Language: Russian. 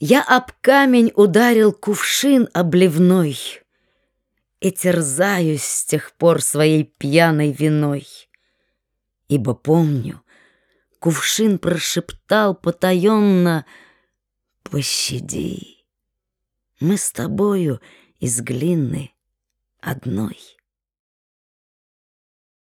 Я об камень ударил кувшин обливной И терзаюсь с тех пор своей пьяной виной. Ибо помню, кувшин прошептал потаенно «Пощади, мы с тобою из глины одной».